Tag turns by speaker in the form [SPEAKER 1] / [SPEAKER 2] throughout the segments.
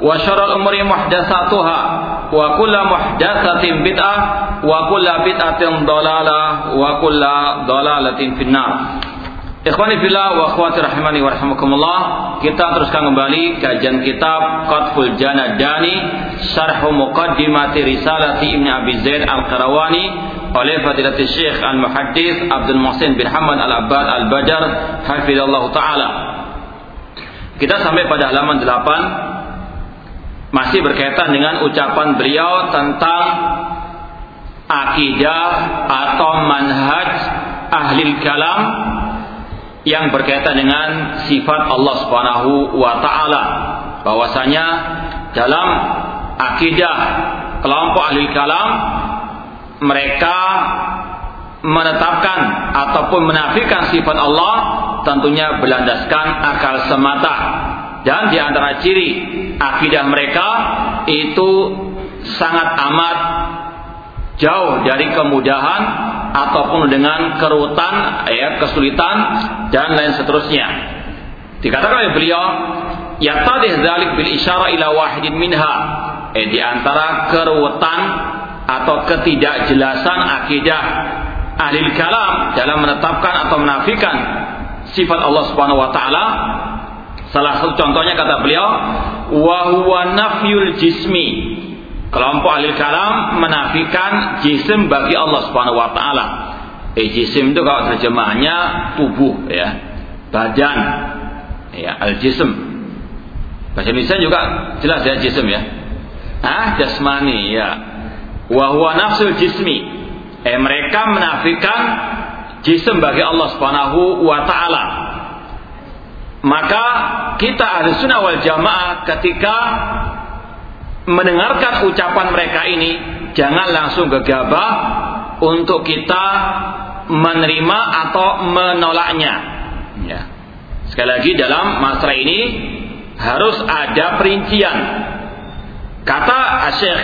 [SPEAKER 1] wa syarrul umuri muhdatsatuha wa kullu muhdatsatin bid'ah wa kullu bid'atin dhalalah wa kullu dhalalatin finnar. Ikhwani fillah wa akhwati rahimani wa rahmakumullah Kita teruskan kembali kajian kitab Qatful Janadani Syarh Muqaddimati Risalati Ibn Abi Zaid Al-Qarawani oleh Fadilat Syekh Al-Muhaddis Abdul Muhsin bin Hamad Al-Abbad Al-Bajar hafizallahu taala. Kita sampai pada halaman 8 masih berkaitan dengan ucapan beliau tentang Akidah atau manhaj ahli kalam yang berkaitan dengan sifat Allah Subhanahu wa taala. Bahwasanya dalam akidah kelompok ahli kalam mereka menetapkan ataupun menafikan sifat Allah tentunya berlandaskan akal semata dan di antara ciri akidah mereka itu sangat amat jauh dari kemudahan ataupun dengan kerutan ya kesulitan dan lain seterusnya. Dikatakan oleh beliau yaqtadih dzalik bil isyara ila wahidin minha. Eh di antara kerutan atau ketidakjelasan akidah ahli kalam dalam menetapkan atau menafikan sifat Allah Subhanahu wa taala salah satu contohnya kata beliau wa huwa nafyul jismi Kelompok ahli kalam menafikan jisim bagi Allah Subhanahu wa taala. Eh jisim itu kalau terjemahnya tubuh ya, badan. Ya, al-jism. Bahasa Indonesia juga jelas ya jisim ya. Ah, jasmani ya. Wa huwa nafsul jismi. Eh mereka menafikan jisim bagi Allah Subhanahu wa taala. Maka kita ahli sunnah wal jamaah ketika mendengarkan ucapan mereka ini jangan langsung gegabah untuk kita menerima atau menolaknya. Ya. Sekali lagi dalam masalah ini harus ada perincian. Kata Syekh,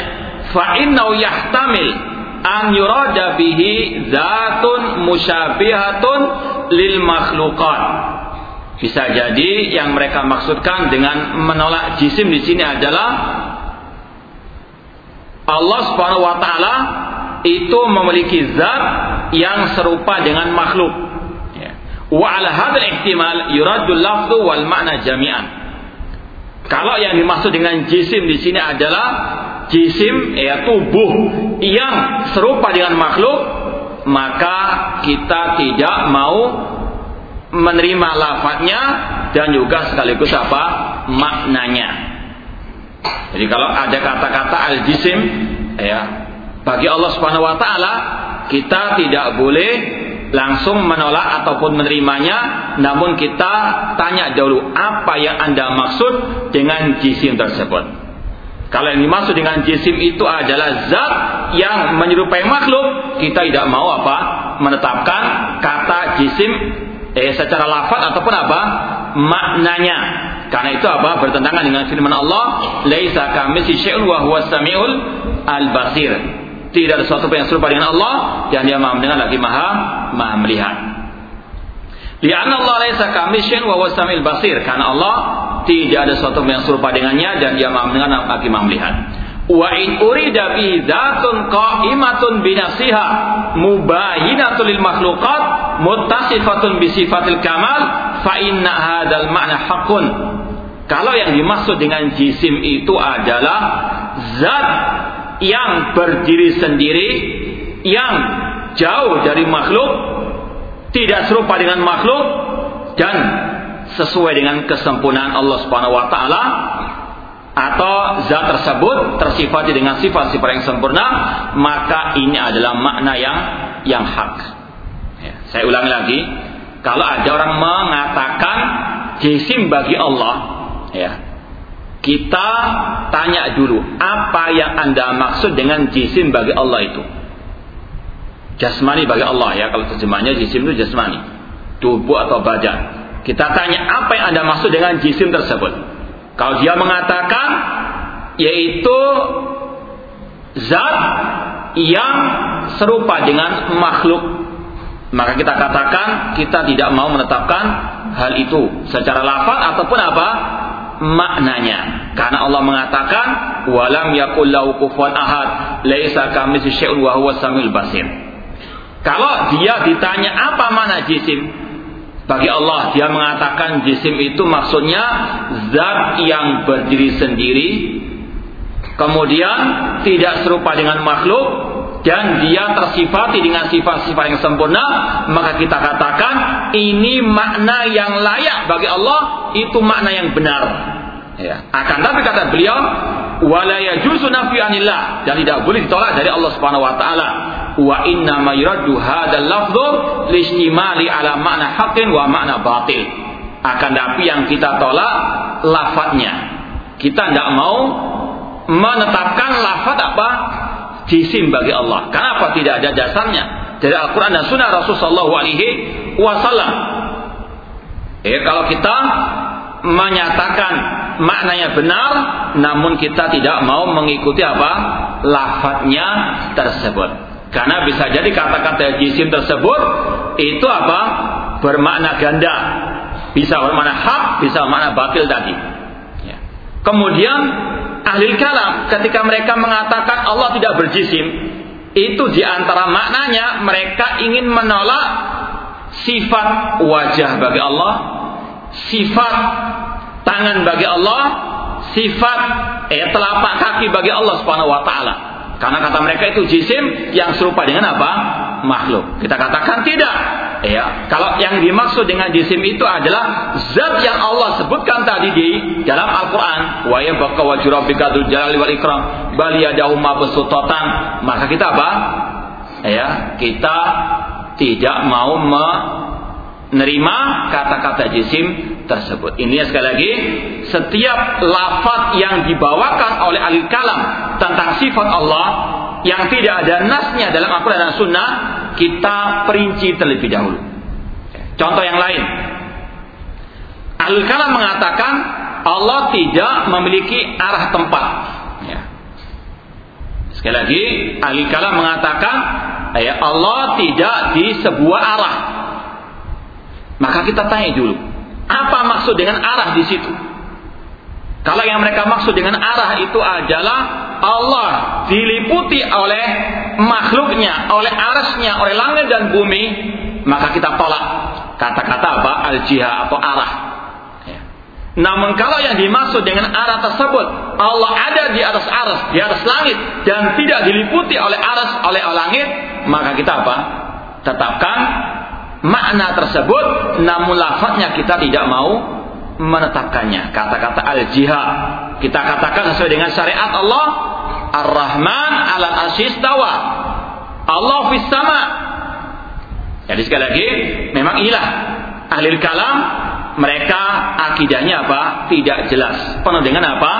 [SPEAKER 1] fa innahu yahtamil an yurada zatun musyabihatun lil makhluqat. Bisa jadi yang mereka maksudkan dengan menolak jisim di sini adalah Allah Subhanahu wa taala itu memiliki zat yang serupa dengan makhluk. Ya. Wa ala hadzal ihtimal yuraddu lafdhu wal ma'na jami'an. Kalau yang dimaksud dengan jisim di sini adalah jisim ya tubuh yang serupa dengan makhluk, maka kita tidak mau menerima lafadznya dan juga sekaligus apa maknanya. Jadi kalau ada kata-kata al-jisim ya, bagi Allah Subhanahu wa taala kita tidak boleh langsung menolak ataupun menerimanya, namun kita tanya dulu apa yang Anda maksud dengan jisim tersebut. Kalau yang dimaksud dengan jisim itu adalah zat yang menyerupai makhluk, kita tidak mau apa? menetapkan kata jisim eh secara lafaz ataupun apa? maknanya. Karena itu apa? Bertentangan dengan firman Allah, "Laisa kamitsli syai'un wa huwas samiul al-basir." Tidak ada sesuatu yang serupa dengan Allah dan Dia Maha mendengar lagi Maha Maha melihat. Lianna Allah laisa kamisyin wa wasamil basir. Karena Allah tidak ada sesuatu yang serupa dengannya dan dia maha mendengar dan maha melihat. Wa in urida bi dzatun qa'imatun bi nafsiha mubayinatul lil makhluqat muttasifatun bi sifatil kamal fa inna hadzal ma'na haqqun. Kalau yang dimaksud dengan jisim itu adalah zat yang berdiri sendiri yang jauh dari makhluk tidak serupa dengan makhluk dan sesuai dengan kesempurnaan Allah Subhanahu wa taala atau zat tersebut tersifati dengan sifat-sifat yang sempurna, maka ini adalah makna yang yang hak. Ya, saya ulangi lagi, kalau ada orang mengatakan jisim bagi Allah, ya, kita tanya dulu apa yang anda maksud dengan jisim bagi Allah itu. Jasmani bagi Allah ya kalau terjemahnya jisim itu jasmani tubuh atau badan kita tanya apa yang anda maksud dengan jisim tersebut kalau dia mengatakan yaitu zat yang serupa dengan makhluk. Maka kita katakan kita tidak mau menetapkan hal itu secara lafaz ataupun apa? Maknanya. Karena Allah mengatakan walam yakul lahu kufuwan ahad laisa kamitsyi syai'un wa basir. Kalau dia ditanya apa mana jisim, bagi Allah dia mengatakan jisim itu maksudnya zat yang berdiri sendiri, kemudian tidak serupa dengan makhluk dan dia tersifati dengan sifat-sifat yang sempurna, maka kita katakan ini makna yang layak bagi Allah, itu makna yang benar. Ya. Akan tapi kata beliau, wala anillah dan tidak boleh ditolak dari Allah Subhanahu wa taala wa inna ma yuraddu hadzal lafdhu listimali ala makna haqqin wa makna batil. Akan tapi yang kita tolak lafadznya. Kita tidak mau menetapkan lafadz apa? Jisim bagi Allah. Kenapa tidak ada dasarnya? Dari Al-Quran dan Sunnah Rasulullah Alaihi Wasallam. Eh, kalau kita menyatakan maknanya benar, namun kita tidak mau mengikuti apa? Lafadznya tersebut. Karena bisa jadi kata-kata jisim tersebut itu apa? Bermakna ganda. Bisa bermakna hak, bisa bermakna batil tadi. Ya. Kemudian ahli kalam ketika mereka mengatakan Allah tidak berjisim, itu di antara maknanya mereka ingin menolak sifat wajah bagi Allah, sifat tangan bagi Allah, sifat eh, telapak kaki bagi Allah Subhanahu wa taala. Karena kata mereka itu jisim yang serupa dengan apa? Makhluk. Kita katakan tidak. Ya, kalau yang dimaksud dengan jisim itu adalah zat yang Allah sebutkan tadi di dalam Al-Qur'an, wa yabqa wajhu dzul jalali wal ikram, bal. Maka kita apa? Ya, kita tidak mau menerima kata-kata jisim tersebut. Ini sekali lagi setiap lafaz yang dibawakan oleh ahli kalam tentang sifat Allah yang tidak ada nasnya dalam Al-Quran dan Sunnah kita perinci terlebih dahulu. Contoh yang lain, ahli kalam mengatakan Allah tidak memiliki arah tempat. Ya. Sekali lagi, ahli kalam mengatakan ya Allah tidak di sebuah arah. Maka kita tanya dulu, apa maksud dengan arah di situ? Kalau yang mereka maksud dengan arah itu adalah Allah diliputi oleh makhluknya, oleh arasnya, oleh langit dan bumi, maka kita tolak kata-kata apa? Al-jihah atau arah. Ya. Namun kalau yang dimaksud dengan arah tersebut Allah ada di atas aras, di atas langit dan tidak diliputi oleh aras oleh langit, maka kita apa? Tetapkan makna tersebut namun lafadznya kita tidak mau menetapkannya. Kata-kata al-jihad. Kita katakan sesuai dengan syariat Allah Ar-Rahman ala asyistawa Allah fis sama. Jadi sekali lagi memang inilah ahli kalam. Mereka akidahnya apa? Tidak jelas. Penuh dengan apa?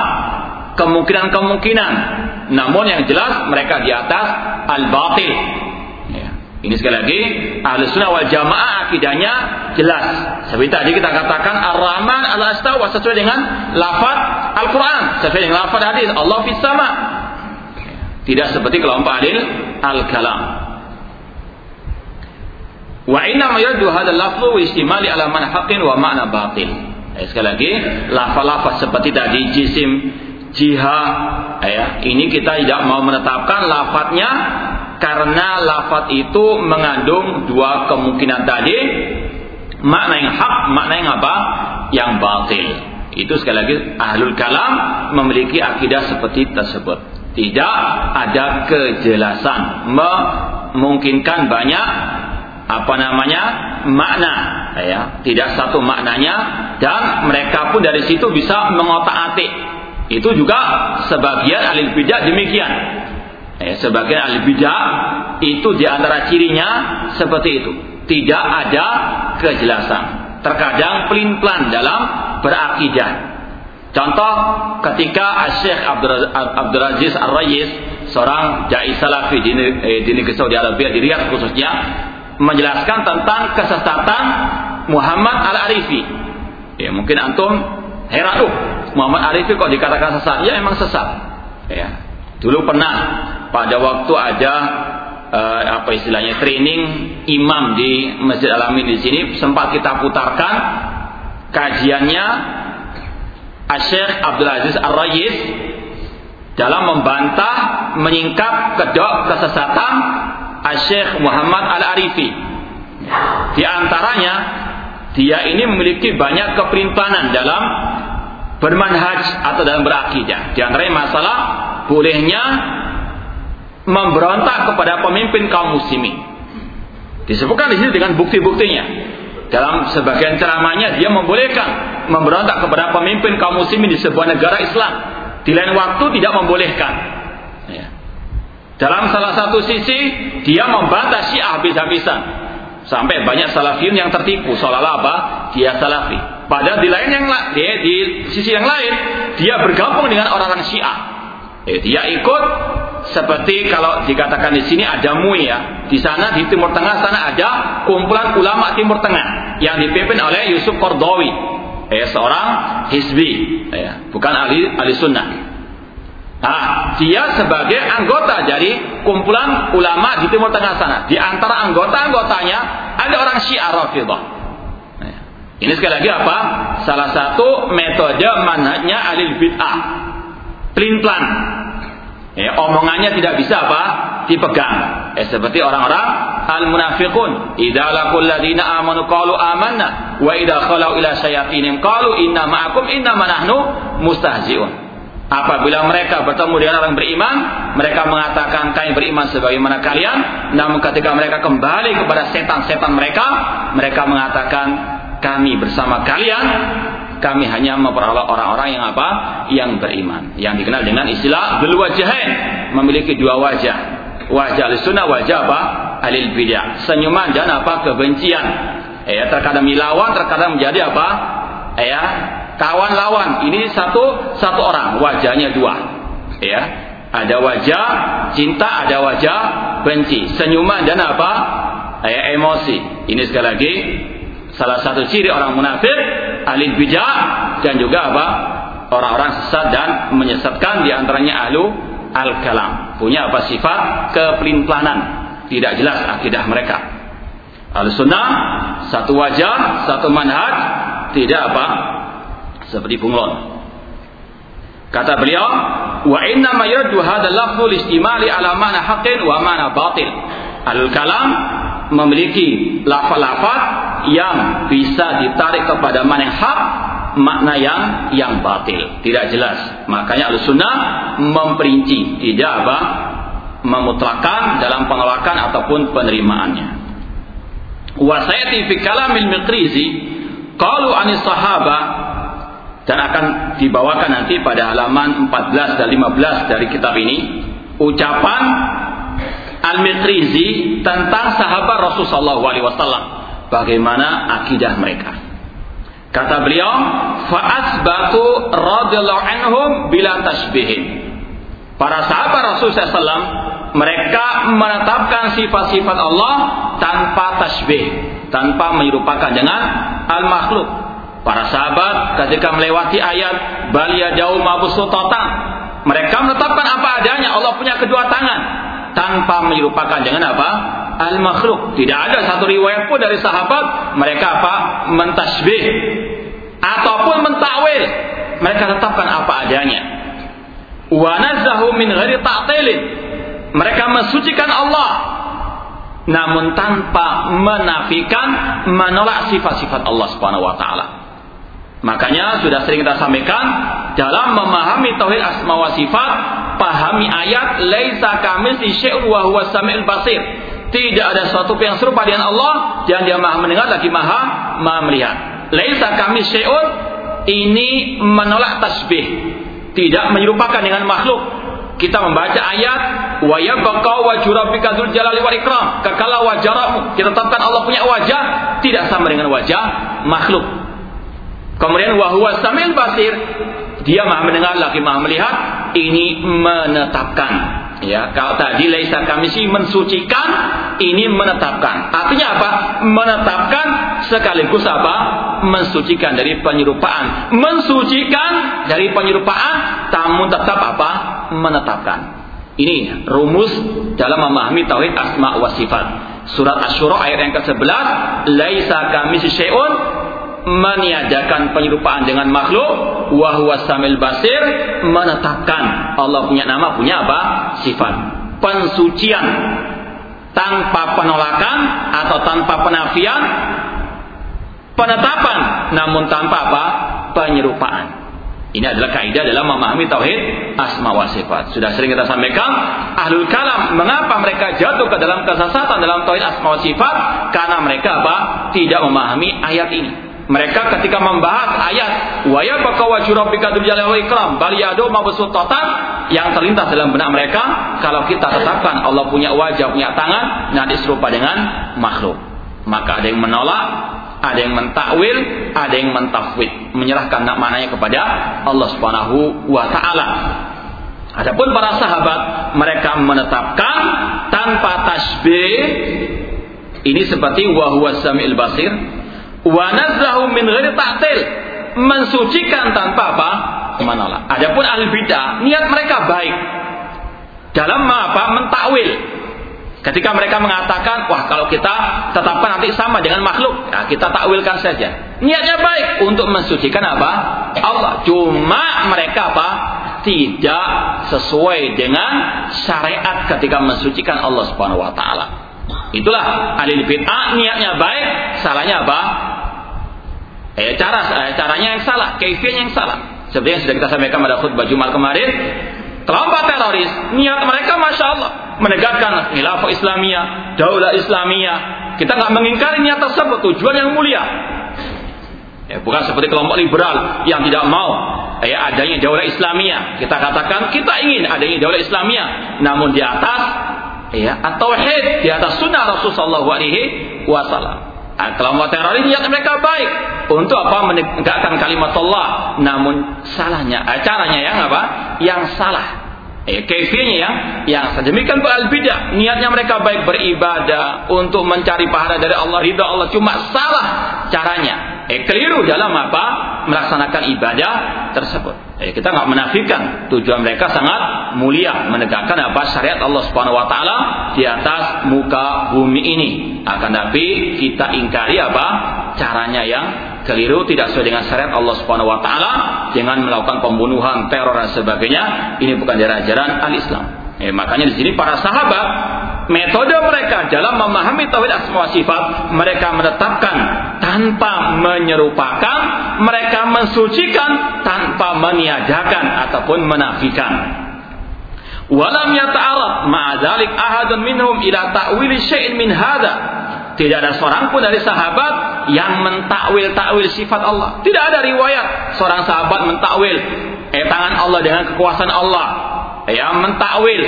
[SPEAKER 1] Kemungkinan-kemungkinan. Namun yang jelas mereka di atas al-batil ini sekali lagi ahli sunnah wal jamaah akidahnya jelas. Seperti tadi kita katakan ar-Rahman al astawa sesuai dengan lafaz Al-Quran, sesuai dengan lafaz hadis Allah fis sama. Tidak seperti kelompok adil al-kalam. Wa inna ma yadu hadzal lafzu istimali ala man haqqin wa ma'na batil. Eh, sekali lagi, lafaz-lafaz seperti tadi jisim, jiha, ya, ini kita tidak mau menetapkan lafadznya karena lafadz itu mengandung dua kemungkinan tadi, makna yang hak, makna yang apa? Yang batil. Itu sekali lagi ahlul kalam memiliki akidah seperti tersebut. Tidak ada kejelasan, memungkinkan banyak apa namanya makna ya tidak satu maknanya dan mereka pun dari situ bisa mengotak-atik itu juga sebagian ahli bidah demikian ya, sebagian ahli bidah itu di antara cirinya seperti itu tidak ada kejelasan terkadang pelin-pelan dalam berakidah contoh ketika Syekh Abdul Aziz Ar-Rayis seorang dai salafi di, eh, di negeri Saudi Arabia di Riyadh khususnya menjelaskan tentang kesesatan Muhammad Al-Arifi. Ya, mungkin antum heran, oh, Muhammad Arifi kok dikatakan sesat? Ya, emang sesat. Ya. Dulu pernah pada waktu ada uh, apa istilahnya training imam di Masjid Alamin di sini sempat kita putarkan kajiannya Asyik Abdul Aziz Ar-Rayis dalam membantah menyingkap kedok kesesatan Syekh Muhammad Al-Arifi. Di antaranya, dia ini memiliki banyak keperintanan dalam bermanhaj atau dalam berakidah. Di antaranya masalah bolehnya memberontak kepada pemimpin kaum muslimin. Disebutkan di sini dengan bukti-buktinya. Dalam sebagian ceramahnya dia membolehkan memberontak kepada pemimpin kaum muslimin di sebuah negara Islam. Di lain waktu tidak membolehkan. Dalam salah satu sisi dia membantah Syiah habis-habisan. Sampai banyak salafiyun yang tertipu seolah-olah apa? Dia salafi. Padahal di lain yang dia di sisi yang lain dia bergabung dengan orang-orang Syiah. Eh, dia ikut seperti kalau dikatakan di sini ada MUI ya. Di sana di Timur Tengah sana ada kumpulan ulama Timur Tengah yang dipimpin oleh Yusuf Kordowi. Eh, seorang hizbi, eh, bukan ahli ahli sunnah. Nah, dia sebagai anggota dari kumpulan ulama di Timur Tengah sana. Di antara anggota-anggotanya ada orang Syiah Rafidah. Nah, ini sekali lagi apa? Salah satu metode manhajnya alil bid'ah. Pelin-pelan. Ya, omongannya tidak bisa apa? Dipegang. Ya, seperti orang-orang al-munafiqun. Idza laqul ladina amanu qalu amanna wa idza khalau ila syayatinihim qalu inna ma'akum inna nahnu mustahzi'un. Apabila mereka bertemu dengan orang beriman, mereka mengatakan kami beriman sebagaimana kalian. Namun ketika mereka kembali kepada setan-setan mereka, mereka mengatakan kami bersama kalian. Kami hanya memperoleh orang-orang yang apa? Yang beriman. Yang dikenal dengan istilah dulu wajahin. Memiliki dua wajah. Wajah al-sunnah, wajah apa? Alil bidah. Senyuman dan apa? Kebencian. Ya, terkadang milawan, terkadang menjadi apa? Ya, kawan lawan ini satu satu orang wajahnya dua ya ada wajah cinta ada wajah benci senyuman dan apa ya, emosi ini sekali lagi salah satu ciri orang munafik ahli bijak dan juga apa? Orang-orang sesat dan menyesatkan di antaranya ahlu al-kalam. Punya apa? Sifat kepelinplanan tidak jelas akidah mereka. Al sunnah satu wajah satu manhaj tidak apa? Seperti bunglon. Kata beliau, wa inna ma yurdu hadzal lafzul istimali ala mana haqqin wa mana batil. Al-kalam memiliki lafaz-lafaz yang bisa ditarik kepada mana yang hak, makna yang yang batil, tidak jelas. Makanya Al-Sunnah memperinci, tidak apa? memutlakan dalam penolakan ataupun penerimaannya. Wa sayati fi kalamil Miqrizi qalu anis sahaba dan akan dibawakan nanti pada halaman 14 dan 15 dari kitab ini ucapan Al-Mitrizi tentang sahabat Rasulullah SAW bagaimana akidah mereka? Kata beliau fa'asbatu radhiyallahu anhum bila tashbihin para sahabat Rasulullah SAW mereka menetapkan sifat-sifat Allah tanpa tasbih tanpa menyerupakan dengan al-makhluk. Para sahabat ketika melewati ayat balia jauh mereka menetapkan apa adanya Allah punya kedua tangan tanpa menyerupakan dengan apa? Al makhluk. Tidak ada satu riwayat pun dari sahabat mereka apa? Mentasbih ataupun mentakwil. Mereka tetapkan apa adanya. Wa nazzahu min ghairi ta'tilin. Mereka mensucikan Allah namun tanpa menafikan menolak sifat-sifat Allah Subhanahu wa taala. Makanya sudah sering kita sampaikan dalam memahami tauhid asma wa sifat, pahami ayat laisa kamitsli syai'un wa huwas samiul basir. Tidak ada sesuatu yang serupa dengan Allah dan dia maha mendengar lagi maha maha melihat. Laisa kami syai'un ini menolak tasbih. Tidak menyerupakan dengan makhluk. Kita membaca ayat wa yabqa wajhu rabbika dzul jalali wal ikram. Kekala wajahmu. Kita tetapkan Allah punya wajah tidak sama dengan wajah makhluk. Kemudian wa huwa samil basir. Dia maha mendengar lagi maha melihat. Ini menetapkan Ya, kalau tadi laisa kami sih mensucikan, ini menetapkan. Artinya apa? Menetapkan sekaligus apa? Mensucikan dari penyerupaan. Mensucikan dari penyerupaan, tamu tetap apa? Menetapkan. Ini rumus dalam memahami tauhid asma wa sifat. Surat Asy-Syura ayat yang ke-11, laisa kami syai'un meniadakan penyerupaan dengan makhluk wa huwa samil basir menetapkan Allah punya nama punya apa sifat pensucian tanpa penolakan atau tanpa penafian penetapan namun tanpa apa penyerupaan ini adalah kaidah dalam memahami tauhid asma wa sifat. Sudah sering kita sampaikan, ahlul kalam mengapa mereka jatuh ke dalam kesesatan dalam tauhid asma wa sifat? Karena mereka apa? Tidak memahami ayat ini. Mereka ketika membahas ayat yang terlintas dalam benak mereka kalau kita tetapkan Allah punya wajah, punya tangan, nanti serupa dengan makhluk. Maka ada yang menolak, ada yang mentakwil, ada yang mentafwid, menyerahkan maknanya kepada Allah Subhanahu wa taala. Adapun para sahabat mereka menetapkan tanpa tasbih ini seperti wa huwa samil basir wa nazlahu min ghairi ta'til. Mensucikan tanpa apa? Menolak adapun ahli bidah niat mereka baik. Dalam apa? Mentakwil. Ketika mereka mengatakan wah kalau kita tetapkan nanti sama dengan makhluk ya, kita takwilkan saja. Niatnya baik untuk mensucikan apa? Allah. Cuma mereka apa? Tidak sesuai dengan syariat ketika mensucikan Allah Subhanahu wa taala. Itulah ahli bid'ah niatnya baik salahnya apa Eh, cara eh, caranya yang salah, kaifiahnya yang salah. Seperti yang sudah kita sampaikan pada khutbah Jumat kemarin, kelompok teroris niat mereka masya Allah menegakkan khilafah Islamiyah, daulah Islamiyah. Kita nggak mengingkari niat tersebut, tujuan yang mulia. Ya, bukan seperti kelompok liberal yang tidak mau ya, adanya daulah Islamiyah. Kita katakan kita ingin adanya daulah Islamiyah, namun di atas ya atau di atas sunnah Rasulullah Wasallam. Nah, kelompok teroris niat mereka baik. Untuk apa menegakkan kalimat Allah, namun salahnya, eh, caranya yang apa? Yang salah. Eh, kefianya yang yang sedemikian al bidah niatnya mereka baik beribadah untuk mencari pahala dari Allah ridha Allah. Cuma salah caranya. Eh keliru dalam apa? Melaksanakan ibadah tersebut eh kita nggak menafikan. Tujuan mereka sangat mulia menegakkan apa syariat Allah Subhanahu wa taala di atas muka bumi ini. Akan tapi kita ingkari apa? Caranya yang keliru tidak sesuai dengan syariat Allah Subhanahu wa taala dengan melakukan pembunuhan, teror dan sebagainya, ini bukan ajaran al-Islam. Eh, makanya di sini para sahabat metode mereka dalam memahami tauhid asma sifat mereka menetapkan tanpa menyerupakan, mereka mensucikan tanpa meniadakan ataupun menafikan. Walam yata'arab ma'adzalik ahadun minhum ila ta'wili syai'in min hadha tidak ada seorang pun dari sahabat yang mentakwil-takwil sifat Allah. Tidak ada riwayat seorang sahabat mentakwil eh, tangan Allah dengan kekuasaan Allah. Ya, mentakwil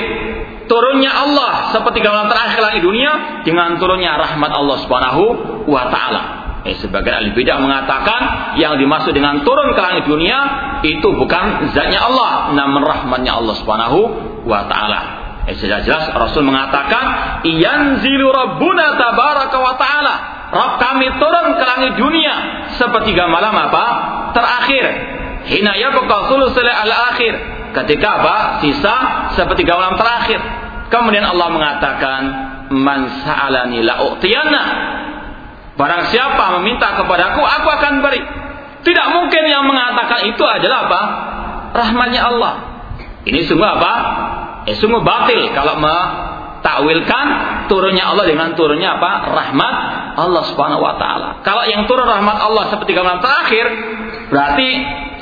[SPEAKER 1] turunnya Allah seperti gambaran terakhir langit dunia dengan turunnya rahmat Allah Subhanahu wa taala. Eh, sebagian ahli bidah mengatakan yang dimaksud dengan turun ke langit dunia itu bukan zatnya Allah, namun rahmatnya Allah Subhanahu wa taala. Eh, sudah jelas Rasul mengatakan, "Yanzilu Rabbuna tabaraka wa ta'ala." Rabb kami turun ke langit dunia sepertiga malam apa? Terakhir. Hina yabqa thulusul al-akhir. Ketika apa? Sisa sepertiga malam terakhir. Kemudian Allah mengatakan, man sa'alani la'u'tiyana. Barang siapa meminta kepadaku, aku akan beri. Tidak mungkin yang mengatakan itu adalah apa? Rahmatnya Allah. Ini sungguh apa? Eh sungguh batil kalau mentakwilkan turunnya Allah dengan turunnya apa? Rahmat Allah Subhanahu wa taala. Kalau yang turun rahmat Allah seperti kalimat terakhir, berarti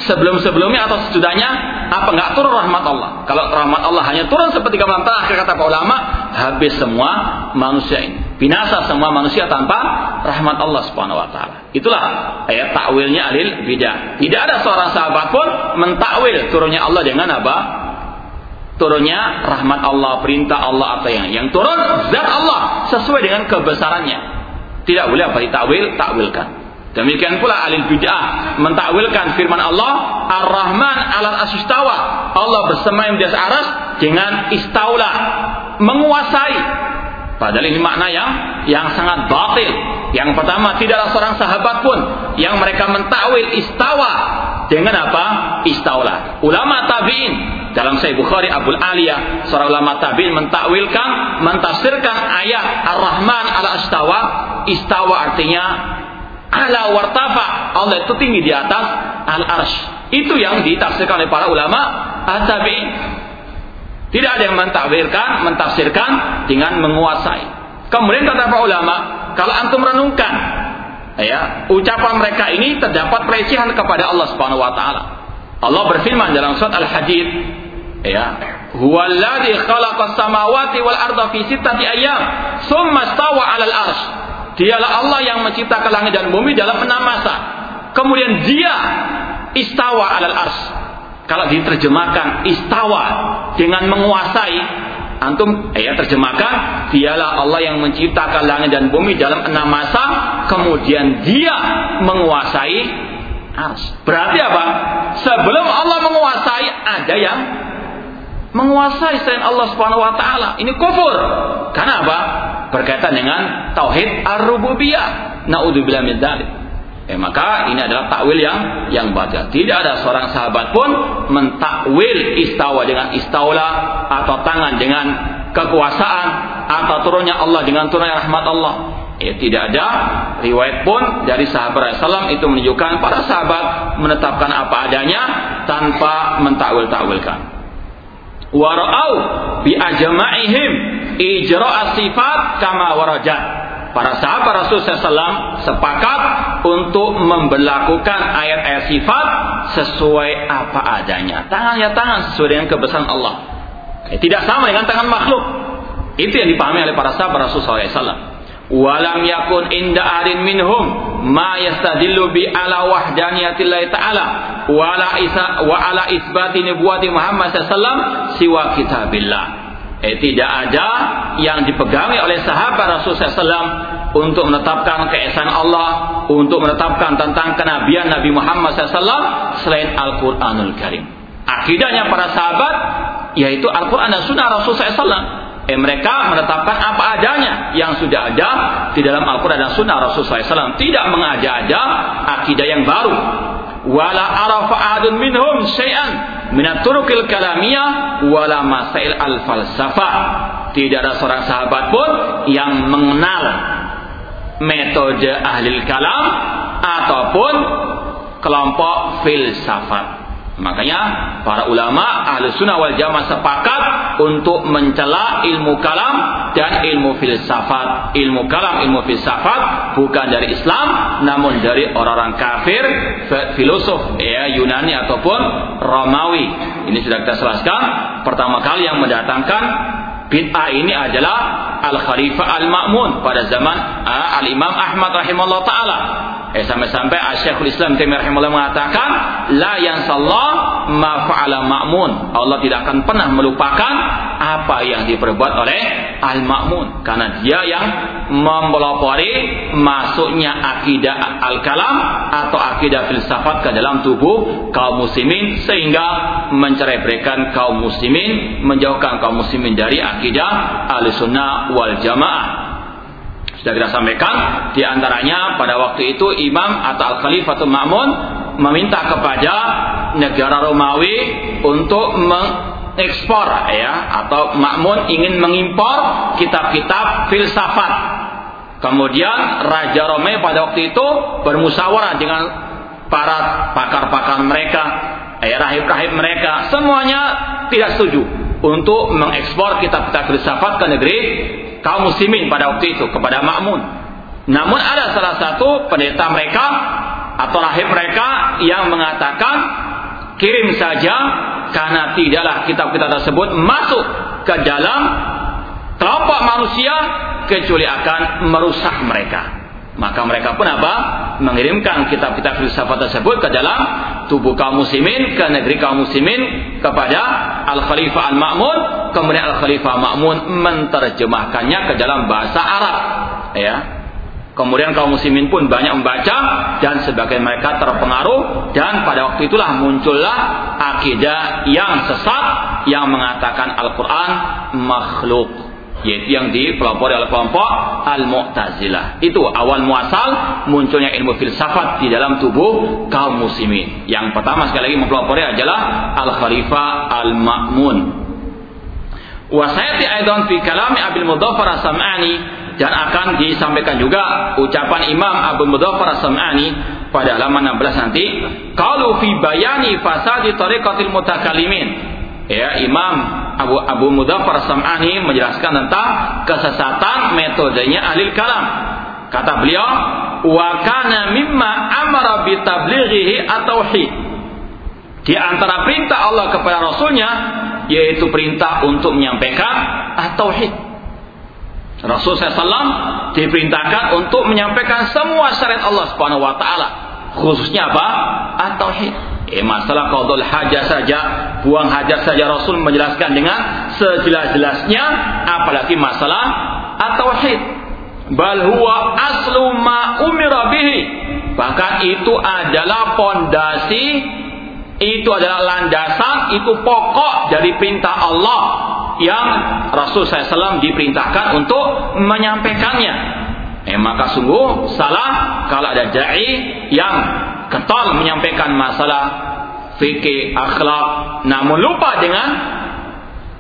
[SPEAKER 1] sebelum-sebelumnya atau sesudahnya apa nggak turun rahmat Allah? Kalau rahmat Allah hanya turun seperti kalimat terakhir kata para ulama, habis semua manusia ini. Binasa semua manusia tanpa rahmat Allah Subhanahu wa taala. Itulah ayat takwilnya alil bidah. Tidak ada seorang sahabat pun mentakwil turunnya Allah dengan apa? Turunnya rahmat Allah, perintah Allah atau yang yang turun zat Allah sesuai dengan kebesarannya. Tidak boleh apa ditakwil, takwilkan. Demikian pula alil bid'ah mentakwilkan firman Allah Ar-Rahman ala asistawa. Allah bersemayam di atas aras dengan istaula, menguasai. Padahal ini makna yang yang sangat batil. Yang pertama, tidaklah seorang sahabat pun yang mereka mentakwil istawa dengan apa? Istaula. Ulama tabi'in dalam Sahih Bukhari Abdul Aliyah seorang ulama tabi'in mentakwilkan, mentafsirkan ayat Ar-Rahman ala istawa. Istawa artinya ala wartafa. Allah itu tinggi di atas al arsh. Itu yang ditafsirkan oleh para ulama tabi'in. Tidak ada yang mentakwilkan, mentafsirkan dengan menguasai. Kemudian kata para ulama, kalau antum renungkan, ya, ucapan mereka ini terdapat pelecehan kepada Allah Subhanahu wa taala. Allah berfirman dalam surat Al-Hadid, ya, "Huwallazi khalaqas samawati wal arda fi sittati ayyam, tsumma stawa 'alal arsy." Dialah Allah yang menciptakan langit dan bumi dalam enam masa. Kemudian dia istawa alal ars. Kalau diterjemahkan istawa dengan menguasai, antum eh, ya terjemahkan dialah Allah yang menciptakan langit dan bumi dalam enam masa, kemudian dia menguasai ars. Berarti apa? Sebelum Allah menguasai ada yang menguasai selain Allah Subhanahu wa taala. Ini kufur. Karena apa? Berkaitan dengan tauhid ar-rububiyah. Nauzubillah min dzalik. Eh, maka ini adalah takwil yang yang batil. Tidak ada seorang sahabat pun mentakwil istawa dengan istaula atau tangan dengan kekuasaan atau turunnya Allah dengan turunnya rahmat Allah. Ya, tidak ada riwayat pun dari sahabat Rasulullah itu menunjukkan para sahabat menetapkan apa adanya tanpa mentakwil-takwilkan warau bi ajma'ihim ijra' sifat kama warajat. Para sahabat Rasul SAW sepakat untuk memberlakukan ayat-ayat sifat sesuai apa adanya. Tangannya tangan sesuai dengan kebesaran Allah. Eh, tidak sama dengan tangan makhluk. Itu yang dipahami oleh para sahabat Rasul SAW walam yakun inda arin minhum ma yastadillu bi ala wahdaniyatillah taala wala isa wa ala isbati nubuwati Muhammad sallallahu siwa kitabillah eh tidak ada yang dipegangi oleh sahabat Rasul sallallahu untuk menetapkan keesaan Allah untuk menetapkan tentang kenabian Nabi Muhammad sallallahu selain Al-Qur'anul Karim akidahnya para sahabat yaitu Al-Qur'an dan sunnah Rasul sallallahu Eh, mereka menetapkan apa adanya yang sudah ada di dalam Al-Quran dan Sunnah Rasulullah SAW. Tidak mengajak-ajak akidah yang baru. Wala arafa adun minhum syai'an minat turukil kalamiyah wala masail al-falsafah. Tidak ada seorang sahabat pun yang mengenal metode ahli kalam ataupun kelompok filsafat. Makanya para ulama ahli sunnah wal jamaah sepakat untuk mencela ilmu kalam dan ilmu filsafat. Ilmu kalam, ilmu filsafat bukan dari Islam, namun dari orang-orang kafir, filosof ya Yunani ataupun Romawi. Ini sudah kita jelaskan. Pertama kali yang mendatangkan bid'ah ini adalah Al Khalifah Al Ma'mun pada zaman uh, Al Imam Ahmad rahimahullah taala. Eh sampai-sampai Syekhul Islam Taimiyah rahimahullah mengatakan la yansallah ma fa'ala ma'mun. Allah tidak akan pernah melupakan apa yang diperbuat oleh al-ma'mun karena dia yang mempelopori masuknya akidah al-kalam atau akidah filsafat ke dalam tubuh kaum muslimin sehingga mencerai kaum muslimin, menjauhkan kaum muslimin dari akidah al-sunnah wal jamaah. Sudah kita sampaikan di antaranya pada waktu itu imam atau al-khalifatul ma'mun meminta kepada negara Romawi untuk mengekspor ya atau Makmun ingin mengimpor kitab-kitab filsafat. Kemudian Raja Rome pada waktu itu bermusyawarah dengan para pakar-pakar mereka, eh, rahib-rahib mereka, semuanya tidak setuju untuk mengekspor kitab-kitab filsafat ke negeri kaum muslimin pada waktu itu kepada Makmun. Namun ada salah satu pendeta mereka atau rahib mereka yang mengatakan kirim saja karena tidaklah kitab-kitab tersebut masuk ke dalam kelompok manusia kecuali akan merusak mereka. Maka mereka pun apa? Mengirimkan kitab-kitab filsafat tersebut ke dalam tubuh kaum muslimin, ke negeri kaum muslimin, kepada Al-Khalifah Al-Ma'mun. Kemudian Al-Khalifah Al-Ma'mun menerjemahkannya ke dalam bahasa Arab. Ya, Kemudian kaum muslimin pun banyak membaca dan sebagian mereka terpengaruh dan pada waktu itulah muncullah akidah yang sesat yang mengatakan Al-Qur'an makhluk yaitu yang dipelopori oleh kelompok Al-Mu'tazilah. Itu awal muasal munculnya ilmu filsafat di dalam tubuh kaum muslimin. Yang pertama sekali lagi mempelopori adalah Al-Khalifah Al-Ma'mun. Wasayati aidan fi kalami Abil Mudhaffar As-Sam'ani dan akan disampaikan juga ucapan Imam Abu Mudhaffar As-Sam'ani pada halaman 16 nanti kalau fi bayani fasadi tariqatil mutakalimin. Ya Imam Abu Abu Mudhaffar As-Sam'ani menjelaskan tentang kesesatan metodenya ahli kalam. Kata beliau wa kana mimma amara bi tablighihi at-tauhid. Di antara perintah Allah kepada Rasulnya yaitu perintah untuk menyampaikan at-tauhid Rasul SAW diperintahkan untuk menyampaikan semua syariat Allah Subhanahu wa taala. Khususnya apa? At-tauhid. Eh, masalah qadul hajat saja, buang hajat saja Rasul menjelaskan dengan sejelas-jelasnya apalagi masalah at-tauhid. Bal huwa aslu ma umira bihi. Bahkan itu adalah pondasi itu adalah landasan, itu pokok dari perintah Allah yang Rasul SAW diperintahkan untuk menyampaikannya. Eh, maka sungguh salah kalau ada dai yang ketol menyampaikan masalah fikih akhlak namun lupa dengan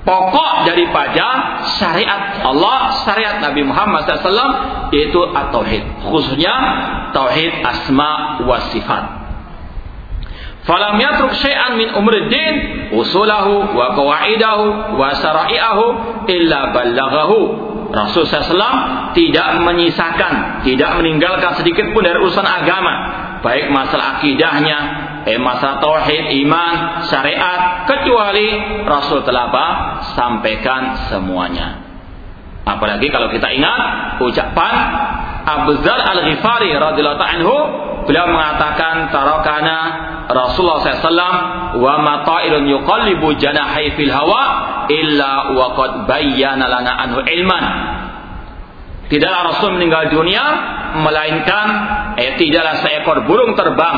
[SPEAKER 1] pokok daripada syariat Allah, syariat Nabi Muhammad SAW yaitu at-tauhid. Khususnya tauhid asma wa sifat. Falam yatruk syai'an min umriddin usulahu wa qawaidahu wa sara'iahu illa ballaghahu. Rasul SAW tidak menyisakan, tidak meninggalkan sedikit pun dari urusan agama, baik masalah akidahnya, eh, masalah tauhid, iman, syariat, kecuali Rasul telah apa? sampaikan semuanya. Apalagi kalau kita ingat ucapan Abu Dzar Al-Ghifari radhiyallahu anhu beliau mengatakan tarakana Rasulullah SAW wa mata'irun yuqallibu janahi fil hawa illa wa qad bayyana lana anhu ilman. Tidaklah Rasul meninggal dunia melainkan eh tidaklah seekor burung terbang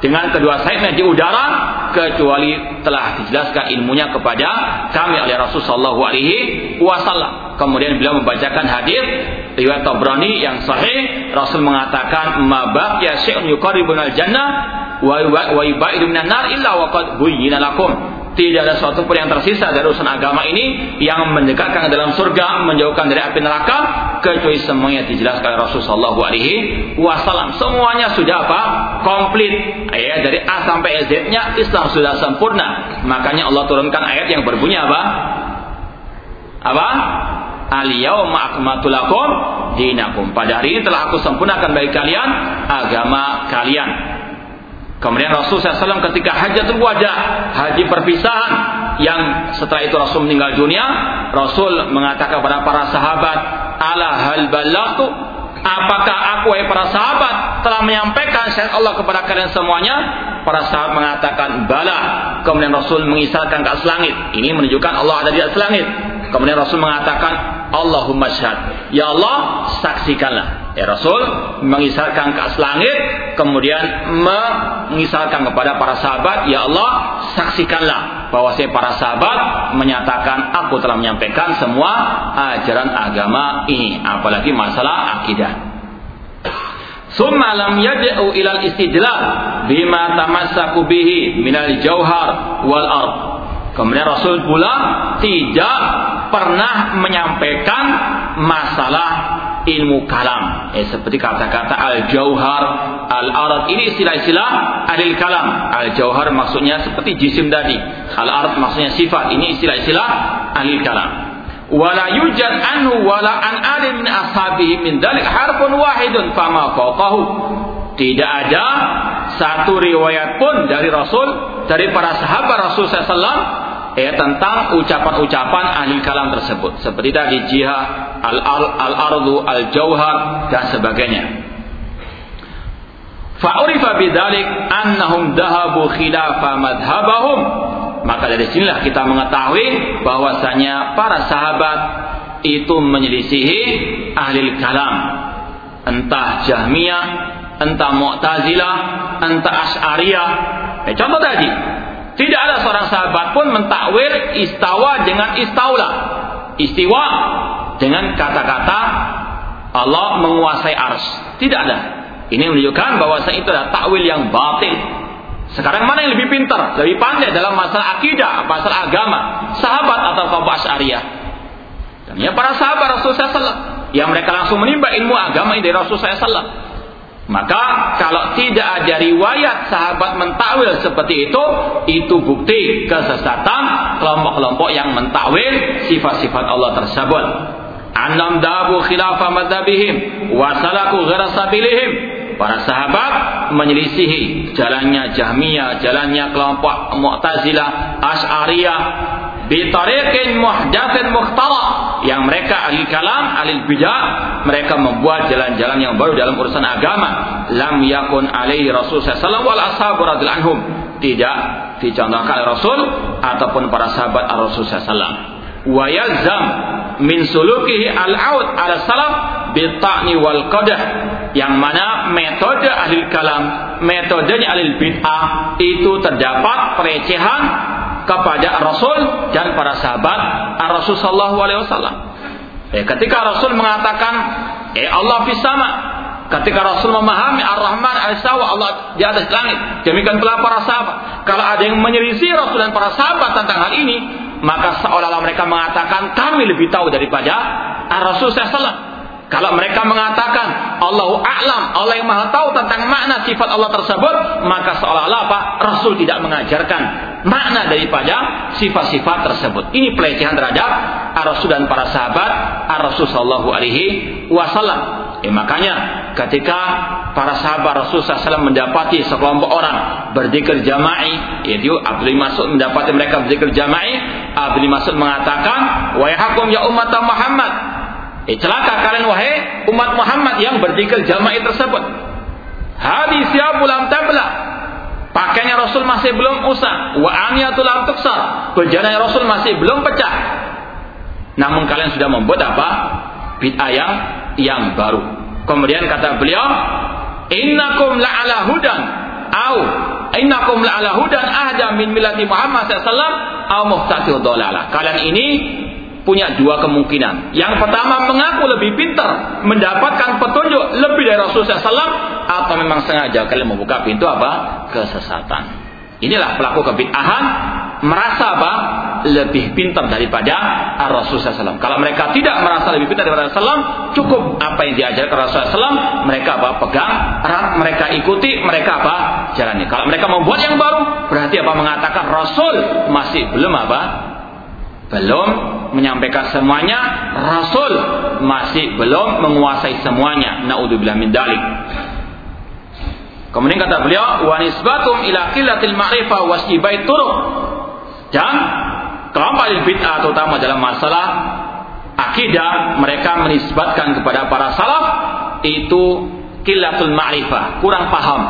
[SPEAKER 1] dengan kedua sayapnya di udara kecuali telah dijelaskan ilmunya kepada kami oleh Rasul sallallahu alaihi wasallam. Kemudian beliau membacakan hadis riwayat Tabrani yang sahih Rasul mengatakan ma baqiya syai'un yuqarribuna al-jannah wa yubaidu minan nar illa lakum tidak ada sesuatu pun yang tersisa dari urusan agama ini yang mendekatkan ke dalam surga, menjauhkan dari api neraka, kecuali semuanya dijelaskan Rasulullah Shallallahu Alaihi Wasallam. Semuanya sudah apa? Komplit. Ya, dari A sampai Z-nya Islam sudah sempurna. Makanya Allah turunkan ayat yang berbunyi apa? Apa? Al-yawma akmaltu lakum dinakum. Pada hari ini telah aku sempurnakan bagi kalian agama kalian. Kemudian Rasul SAW ketika hajatul wada, haji perpisahan yang setelah itu Rasul meninggal dunia, Rasul mengatakan kepada para sahabat, "Ala hal balagtu?" Apakah aku wahai para sahabat telah menyampaikan syariat Allah kepada kalian semuanya? Para sahabat mengatakan, "Bala." Kemudian Rasul mengisarkan ke atas langit. Ini menunjukkan Allah ada di atas langit. Kemudian Rasul mengatakan, Allahumma syahad. Ya Allah, saksikanlah. Ya Rasul mengisarkan ke langit, kemudian mengisarkan kepada para sahabat, Ya Allah, saksikanlah bahwa saya para sahabat menyatakan aku telah menyampaikan semua ajaran agama ini, apalagi masalah akidah. Summa lam yad'u ilal istidlal bima tamassaku bihi minal jauhar wal ard Kemudian Rasul pula tidak pernah menyampaikan masalah ilmu kalam. Eh, seperti kata-kata al-jauhar, al-arad. Ini istilah-istilah ahli kalam. Al-jauhar maksudnya seperti jisim tadi. Al-arad maksudnya sifat. Ini istilah-istilah ahli kalam. Wala yujad anhu wala an alim min ashabihi min dalik harfun wahidun fama fawqahu. Tidak ada satu riwayat pun dari Rasul dari para sahabat Rasul SAW ya tentang ucapan-ucapan ahli kalam tersebut seperti tadi jihad al-ardu al-jauhar dan sebagainya. Fa'urifa bidzalik annahum dahabu khilafa madhhabahum. Maka dari sinilah kita mengetahui bahwasanya para sahabat itu menyelisihi ahli kalam. Entah Jahmiyah entah Mu'tazilah entah Asy'ariyah. Eh, contoh tadi. Tidak ada seorang sahabat pun mentakwil istawa dengan istaula. Istiwa dengan kata-kata Allah menguasai ars. Tidak ada. Ini menunjukkan bahwa itu adalah takwil yang batil. Sekarang mana yang lebih pintar, lebih pandai dalam masalah akidah, masalah agama, sahabat atau kaum Asy'ariyah? Dan ya para sahabat Rasulullah SAW yang mereka langsung menimba ilmu agama dari Rasulullah SAW. Maka kalau tidak ada riwayat sahabat mentakwil seperti itu, itu bukti kesesatan kelompok-kelompok yang mentakwil sifat-sifat Allah tersebut. Annam dabu khilafa madzhabihim wa salaku sabilihim. Para sahabat menyelisihi jalannya Jahmiyah, jalannya kelompok Mu'tazilah, Asy'ariyah, bitariqin muhdatsin mukhtara yang mereka ahli kalam ahli bidah mereka membuat jalan-jalan yang baru dalam urusan agama. Lam yakun alaihi rasul sallallahu wal ashabu radhiyallahu anhum. Tidak dicontohkan Rasul ataupun para sahabat Rasul sallallahu wa yalzam min sulukihi al-aud ala salaf bita'ni wal qadah yang mana metode ahli kalam metodenya ahli bid'ah itu terdapat pelecehan kepada Rasul dan para sahabat Rasul Sallallahu Alaihi Wasallam. Eh, ketika Rasul mengatakan, eh Allah sama, ketika Rasul memahami Ar-Rahman Al-Sawa Allah di atas langit, demikian pula para sahabat. Kalau ada yang menyelisih Rasul dan para sahabat tentang hal ini, maka seolah-olah mereka mengatakan kami lebih tahu daripada Rasul SAW. Kalau mereka mengatakan Allahu a'lam, Allah yang Maha tahu tentang makna sifat Allah tersebut, maka seolah-olah apa? Rasul tidak mengajarkan makna daripada sifat-sifat tersebut. Ini pelecehan terhadap Rasul dan para sahabat Rasul sallallahu alaihi wasallam. Eh, makanya ketika para sahabat Rasul SAW mendapati sekelompok orang berzikir jama'i, yaitu Abdul Mas'ud mendapati mereka berzikir jama'i, Abdul Mas'ud mengatakan, "Wahai hakum ya umat Muhammad, Eh, celaka kalian wahai umat Muhammad yang berzikir jama'i tersebut. Hadis ya bulam tabla. Pakainya Rasul masih belum usah. Wa aniyatul lam tuksar. Rasul masih belum pecah. Namun kalian sudah membuat apa? Bid'ah yang, yang baru. Kemudian kata beliau, Innakum la'ala hudan. Au innakum la'ala hudan ahda min milati Muhammad SAW au muhtasiul dolalah. Kalian ini punya dua kemungkinan. Yang pertama mengaku lebih pintar, mendapatkan petunjuk lebih dari Rasulullah SAW, atau memang sengaja kalian membuka pintu apa? Kesesatan. Inilah pelaku kebid'ahan merasa apa? Lebih pintar daripada Rasulullah SAW. Kalau mereka tidak merasa lebih pintar daripada Rasulullah SAW, cukup apa yang diajarkan Rasulullah SAW, mereka apa? Pegang, erat, mereka ikuti, mereka apa? Jalani. Kalau mereka membuat yang baru, berarti apa? Mengatakan Rasul masih belum apa? belum menyampaikan semuanya, Rasul masih belum menguasai semuanya. Naudzubillah min dalik. Kemudian kata beliau, wa nisbatum ila qillatil ma'rifah wasibai turuq. Dan kelompok bid'ah terutama dalam masalah akidah mereka menisbatkan kepada para salaf itu qillatul ma'rifah, kurang paham.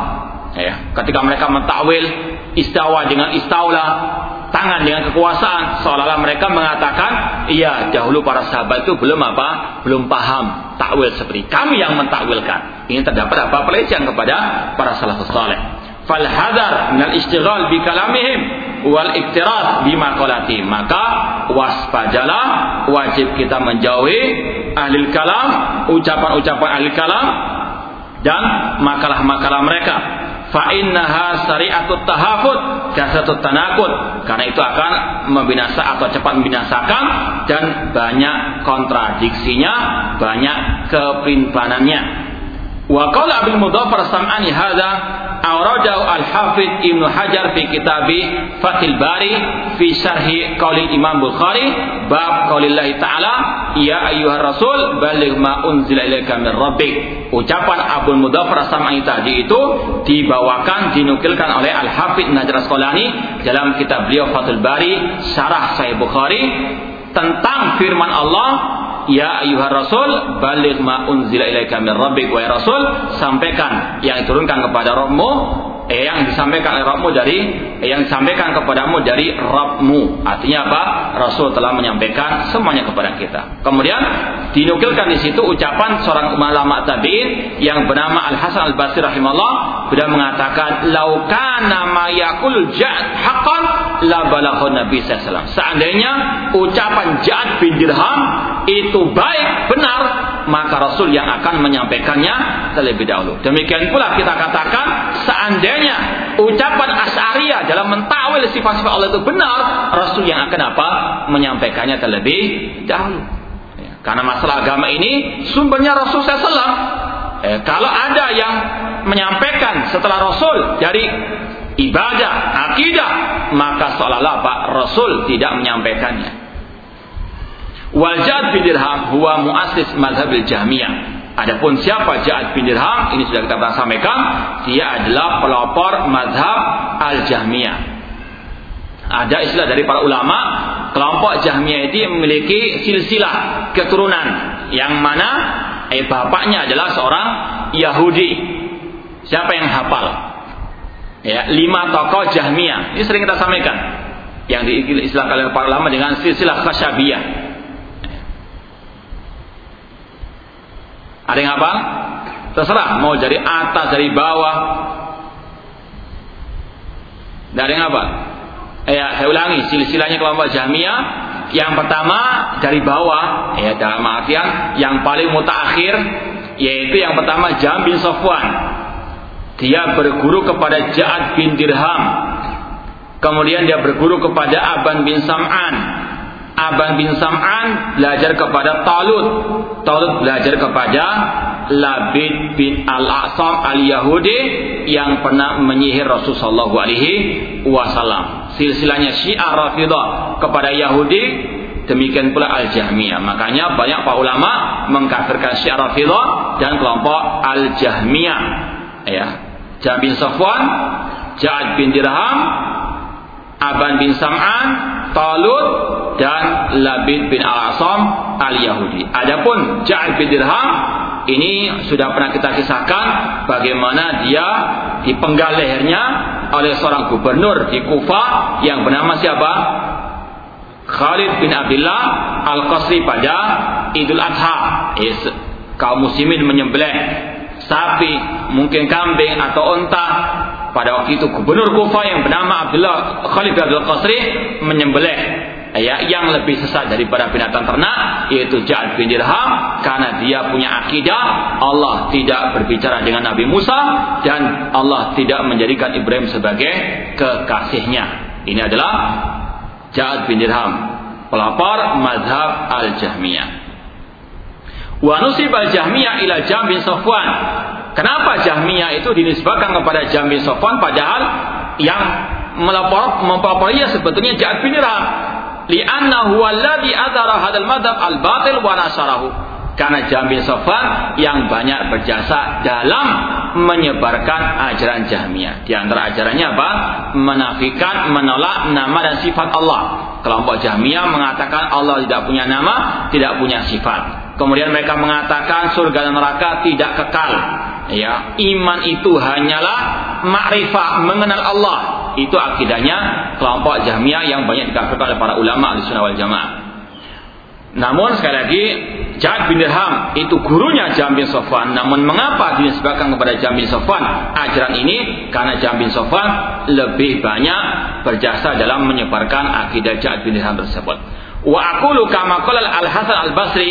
[SPEAKER 1] Ya, ketika mereka mentakwil istawa dengan istaula, tangan dengan kekuasaan seolah-olah mereka mengatakan iya dahulu para sahabat itu belum apa belum paham takwil seperti kami yang mentakwilkan. Ini terdapat apa pelecehan kepada para salafus saleh. Fal hadar minal istighal bi kalamihim wal iktirar bi maqalati. Maka waspadalah wajib kita menjauhi ahli kalam ucapan-ucapan ahli kalam dan makalah-makalah mereka. Fa innaha syari'atut tahafut kasatut tanakut karena itu akan membinasa atau cepat membinasakan dan banyak kontradiksinya banyak keprimpanannya wa qala Abdul Mudhaffar Sam'ani hadza awradahu al-Hafidh Ibnu Hajar fi kitabi Fathil Bari fi syarhi qauli Imam Bukhari bab qaulillahi ta'ala ya ayyuhar rasul baligh ma unzila ilaika min rabbik. Ucapan Abu Mudaffar Sam'ani tadi itu dibawakan dinukilkan oleh Al-Hafidh Najr Asqalani dalam kitab beliau Fathul Bari syarah Sahih Bukhari tentang firman Allah Ya ayuhar rasul balik ma unzila ilaika min rabbik wa rasul sampaikan yang diturunkan kepada eh, yang disampaikan oleh Rabbmu dari yang disampaikan kepadamu dari Rabbmu. Artinya apa? Rasul telah menyampaikan semuanya kepada kita. Kemudian dinukilkan di situ ucapan seorang ulama tabi'in yang bernama Al Hasan Al Basri rahimahullah sudah mengatakan laukana ma yakul ja'd haqqan la balagha Nabi sallallahu Seandainya ucapan Ja'ad bin Dirham itu baik, benar, maka Rasul yang akan menyampaikannya terlebih dahulu. Demikian pula kita katakan seandainya seandainya ucapan Asy'ariyah dalam mentawil sifat-sifat Allah itu benar, Rasul yang akan apa? Menyampaikannya terlebih dahulu. Ya, karena masalah agama ini sumbernya Rasul SAW. Eh, kalau ada yang menyampaikan setelah Rasul dari ibadah, akidah, maka seolah-olah Pak Rasul tidak menyampaikannya. Wajad bin Dirham huwa muassis mazhabil Jahmiyah. Adapun siapa Ja'ad bin Dirham ini sudah kita pernah sampaikan, dia adalah pelopor mazhab Al-Jahmiyah. Ada istilah dari para ulama, kelompok Jahmiyah itu memiliki silsilah keturunan yang mana eh bapaknya adalah seorang Yahudi. Siapa yang hafal? Ya, lima tokoh Jahmiyah. Ini sering kita sampaikan. Yang diistilahkan oleh para ulama dengan silsilah Khasyabiyah Ada yang apa? Terserah mau dari atas dari bawah. Dari yang apa? Eh, ya, saya ulangi silsilahnya kelompok Jahmiyah yang pertama dari bawah ya dalam artian yang paling mutakhir yaitu yang pertama Jam bin Sofwan dia berguru kepada Ja'ad bin Dirham kemudian dia berguru kepada Aban bin Sam'an Aban bin Sam'an belajar kepada Talut. Talut belajar kepada Labid bin Al-Aqsam al-Yahudi yang pernah menyihir Rasulullah alaihi wasallam. Silsilahnya Syiah Rafidah kepada Yahudi demikian pula Al-Jahmiyah. Makanya banyak para ulama mengkafirkan Syiah Rafidah dan kelompok Al-Jahmiyah. Ya. Jam bin Safwan, Ja'ad bin Dirham, Aban bin Sam'an, Talut dan Labid bin Al-Asam Al-Yahudi. Adapun Ja'ad bin Dirham ini sudah pernah kita kisahkan bagaimana dia dipenggal lehernya oleh seorang gubernur di Kufa yang bernama siapa? Khalid bin Abdullah Al-Qasri pada Idul Adha. Yes. Kaum muslimin menyembelih sapi, mungkin kambing atau unta pada waktu itu gubernur Kufa yang bernama Abdullah Khalid Abdul Qasri menyembelih ya yang lebih sesat daripada binatang ternak yaitu Ja'ad bin Dirham. Karena dia punya akidah Allah tidak berbicara dengan Nabi Musa dan Allah tidak menjadikan Ibrahim sebagai kekasihnya. Ini adalah Ja'ad bin Dirham pelapor mazhab Al-Jahmiyah. Wa nusib Al-Jahmiyah ila Jam bin Safwan. Kenapa Jahmiyah itu dinisbahkan kepada Jami Sofwan padahal yang melapor mempeloporinya sebetulnya Ja'ad bin Dirham. Li'annahu alladhi hadal madhab al-batil wa. Karena Jami Sofwan yang banyak berjasa dalam menyebarkan ajaran Jahmiyah. Di antara ajarannya apa? Menafikan, menolak nama dan sifat Allah. Kelompok Jahmiyah mengatakan Allah tidak punya nama, tidak punya sifat. Kemudian mereka mengatakan surga dan neraka tidak kekal ya iman itu hanyalah makrifat mengenal Allah itu akidahnya kelompok Jahmiyah yang banyak dikafirkan oleh para ulama di sunnah wal jamaah. Namun sekali lagi Jad bin Dirham itu gurunya Jam bin namun mengapa disebabkan kepada Jam bin ajaran ini karena Jam bin lebih banyak berjasa dalam menyebarkan akidah Jad bin Dirham tersebut. Wa aqulu kama al Hasan al Basri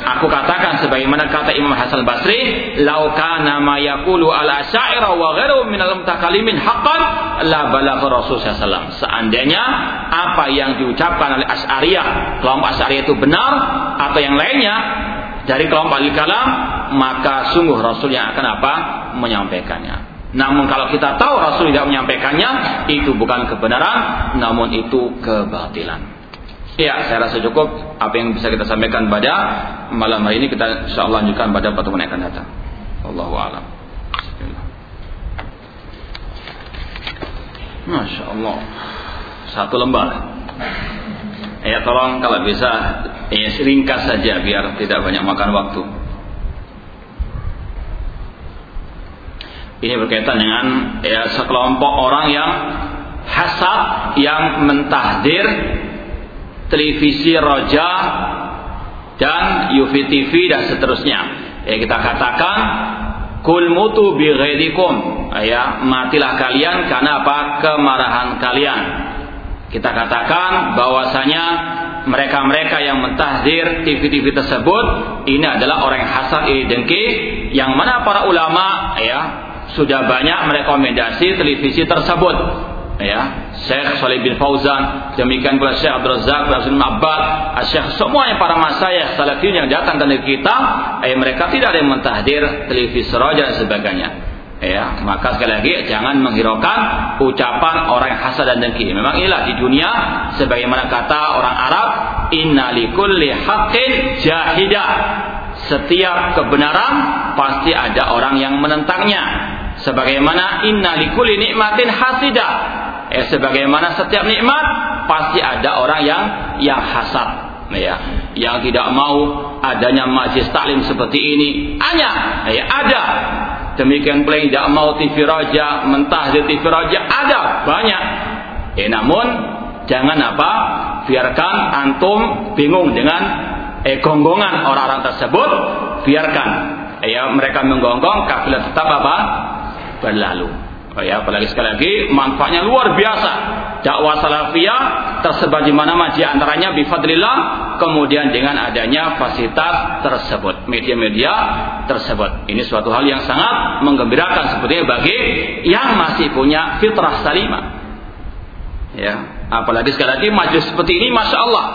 [SPEAKER 1] Aku katakan sebagaimana kata Imam Hasan Basri, "Lau kana ma yaqulu ala syaira wa ghairu min al mutakalimin haqqan la balagha Rasul sallallahu Seandainya apa yang diucapkan oleh Asy'ariyah, kelompok Asy'ariyah itu benar atau yang lainnya dari kelompok al-kalam, maka sungguh Rasul yang akan apa? menyampaikannya. Namun kalau kita tahu Rasul tidak menyampaikannya, itu bukan kebenaran, namun itu kebatilan. Ya, saya rasa cukup apa yang bisa kita sampaikan pada malam hari ini kita insya Allah lanjutkan pada pertemuan yang akan datang. Allahu a'lam. Masya Allah Satu lembar Ya tolong kalau bisa Ya ringkas saja biar tidak banyak makan waktu Ini berkaitan dengan ya sekelompok orang yang hasad yang mentahdir televisi roja dan UVTV dan seterusnya. Ya kita katakan kul mutu bi. Ya, matilah kalian karena apa? kemarahan kalian. Kita katakan bahwasanya mereka-mereka yang mentahdir TV-TV tersebut ini adalah orang yang hasad iri dengki yang mana para ulama ya sudah banyak merekomendasi televisi tersebut ya Syekh Salih bin Fauzan demikian pula Syekh Abdul Razak Rasul Abbad Syekh semuanya para masayah salafin yang datang dari kita eh, mereka tidak ada yang mentahdir televisi roja dan sebagainya. Ya maka sekali lagi jangan menghiraukan ucapan orang yang hasad dan dengki. Memang inilah di dunia sebagaimana kata orang Arab inna likulli haqqin jahidah. Setiap kebenaran pasti ada orang yang menentangnya. Sebagaimana inna likulli nikmatin hasidah eh, sebagaimana setiap nikmat pasti ada orang yang yang hasad. Ya yang tidak mau adanya majlis taklim seperti ini. Hanya ya ada. Demikian pula tidak mau TV Raja mentah di TV Raja ada. Banyak. Eh, namun jangan apa biarkan antum bingung dengan eh, gonggongan orang-orang tersebut. Biarkan. Ya mereka menggonggong kafilah tetap apa? Berlalu Ya, apalagi sekali lagi manfaatnya luar biasa. Dakwah salafiyah tersebar di mana-mana di antaranya bifadlillah kemudian dengan adanya fasilitas tersebut, media-media tersebut. Ini suatu hal yang sangat menggembirakan sebetulnya bagi yang masih punya fitrah salimah. Ya, apalagi sekali lagi majelis seperti ini masya Allah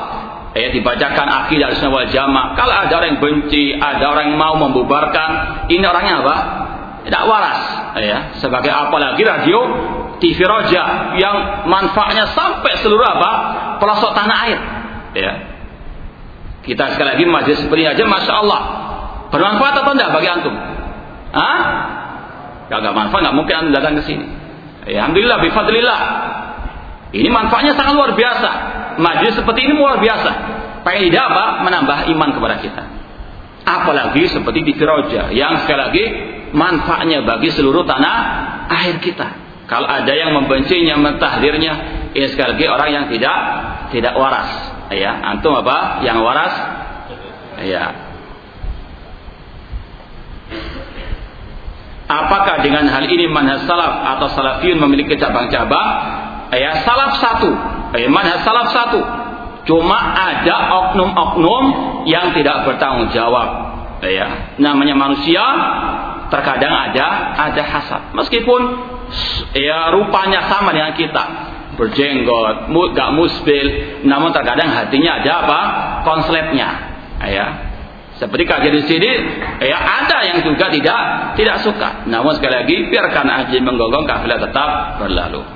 [SPEAKER 1] ya dibacakan akidah sunnah wal jamaah kalau ada orang yang benci ada orang yang mau membubarkan ini orangnya apa tidak waras ya. Sebagai apalagi radio TV Roja yang manfaatnya sampai seluruh apa? Pelosok tanah air ya. Kita sekali lagi majlis seperti aja masya Allah. Bermanfaat atau tidak bagi antum? Ah gak, gak manfaat nggak mungkin anda datang ke sini. Ya, alhamdulillah bifadlillah. Ini manfaatnya sangat luar biasa. Majlis seperti ini luar biasa. Pengen tidak apa? Menambah iman kepada kita apalagi seperti di Firoja yang sekali lagi manfaatnya bagi seluruh tanah air kita. Kalau ada yang membencinya, mentahdirnya, ini sekali lagi orang yang tidak tidak waras. Ya, antum apa? Yang waras? Ya. Apakah dengan hal ini manhaj salaf atau salafiyun memiliki cabang-cabang? Ya, salaf satu. Ya, manhaj salaf satu. Cuma ada oknum-oknum yang tidak bertanggung jawab. Ya, namanya manusia terkadang ada ada hasad. Meskipun ya rupanya sama dengan kita. Berjenggot gak musbil namun terkadang hatinya ada apa? Konsletnya ya. Seperti kajian di sini ya ada yang juga tidak tidak suka. Namun sekali lagi biarkan aja menggonggong kafilah tetap berlalu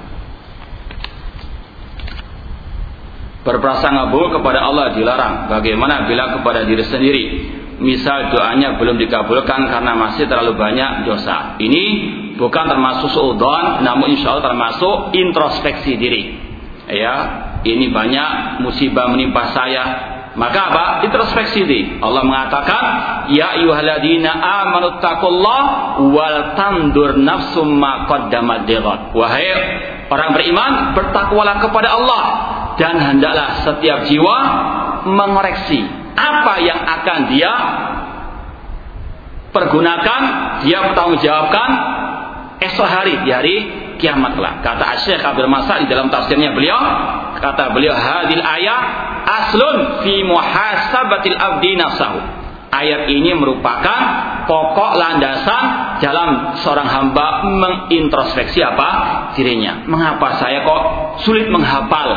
[SPEAKER 1] berprasangka buruk kepada Allah dilarang bagaimana bila kepada diri sendiri misal doanya belum dikabulkan karena masih terlalu banyak dosa. Ini bukan termasuk suudon, namun insya Allah termasuk introspeksi diri. Ya, ini banyak musibah menimpa saya. Maka apa? Introspeksi diri. Allah mengatakan, Ya ayuhaladina amanu taqullah wal tandur nafsum ma Wahai orang beriman, bertakwalah kepada Allah dan hendaklah setiap jiwa mengoreksi apa yang akan dia pergunakan, dia bertanggungjawabkan esok hari di hari kiamat kelak. Kata Syekh Abdul Masa di dalam tafsirnya beliau, kata beliau hadil ayat aslun fi muhasabatil abdi nafsahu. Ayat ini merupakan pokok landasan dalam seorang hamba mengintrospeksi apa dirinya. Mengapa saya kok sulit menghafal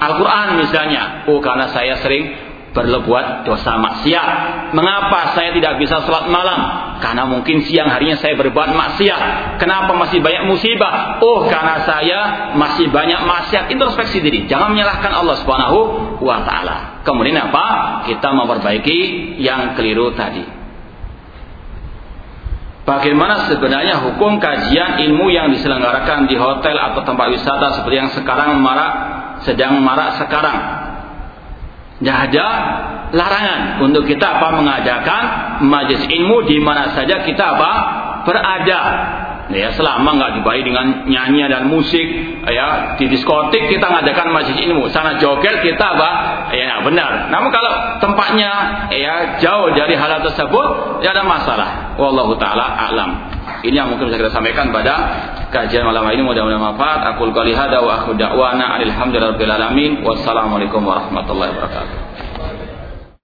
[SPEAKER 1] Al-Quran misalnya? Oh karena saya sering berbuat dosa maksiat. Mengapa saya tidak bisa sholat malam? Karena mungkin siang harinya saya berbuat maksiat. Kenapa masih banyak musibah? Oh, karena saya masih banyak maksiat. Introspeksi diri. Jangan menyalahkan Allah Subhanahu wa taala. Kemudian apa? Kita memperbaiki yang keliru tadi. Bagaimana sebenarnya hukum kajian ilmu yang diselenggarakan di hotel atau tempat wisata seperti yang sekarang marak sedang marak sekarang? Tidak ada larangan untuk kita apa mengadakan majlis ilmu di mana saja kita apa berada. Ya, selama nggak dibayar dengan nyanyi dan musik, ya di diskotik kita mengadakan majlis ilmu. Sana joget kita apa? Ya benar. Namun kalau tempatnya ya jauh dari hal tersebut, tidak ada masalah. Wallahu taala a'lam. Ini yang mungkin bisa kita sampaikan pada kajian malam ini mudah-mudahan manfaat. Aku qouli wa akhu da'wana alhamdulillahirabbil alamin. Wassalamualaikum warahmatullahi wabarakatuh.